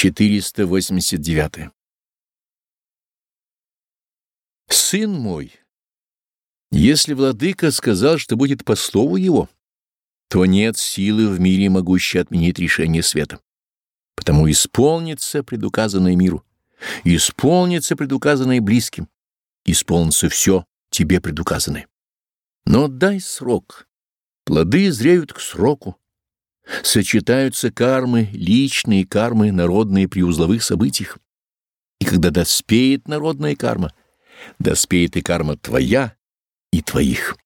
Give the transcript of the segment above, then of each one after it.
489. Сын мой, если владыка сказал, что будет по слову его, то нет силы в мире, могущей отменить решение света. Потому исполнится предуказанное миру, исполнится предуказанное близким, исполнится все тебе предуказанное. Но дай срок. Плоды зреют к сроку. Сочетаются кармы, личные кармы, народные при узловых событиях. И когда доспеет народная карма, доспеет и карма твоя и твоих.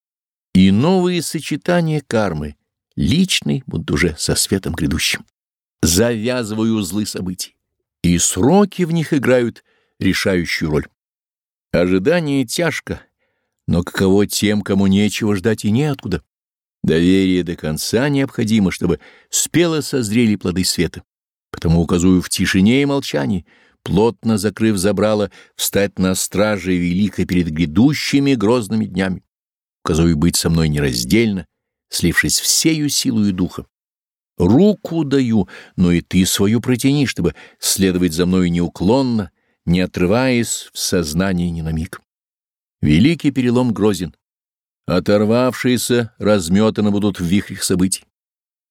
И новые сочетания кармы, личной, будут уже со светом грядущим. Завязываю узлы событий, и сроки в них играют решающую роль. Ожидание тяжко, но каково тем, кому нечего ждать и неоткуда. Доверие до конца необходимо, чтобы спело созрели плоды света. Потому указую в тишине и молчании, плотно закрыв забрало, встать на страже великой перед грядущими грозными днями. Указую быть со мной нераздельно, слившись всею силою духа. Руку даю, но и ты свою протяни, чтобы следовать за мною неуклонно, не отрываясь в сознании ни на миг. Великий перелом грозен. Оторвавшиеся разметаны будут в вихрях событий.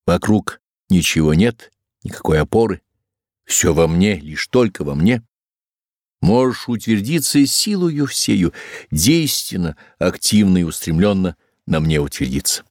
Вокруг ничего нет, никакой опоры. Все во мне, лишь только во мне. Можешь утвердиться силою всею, действенно, активно и устремленно на мне утвердиться.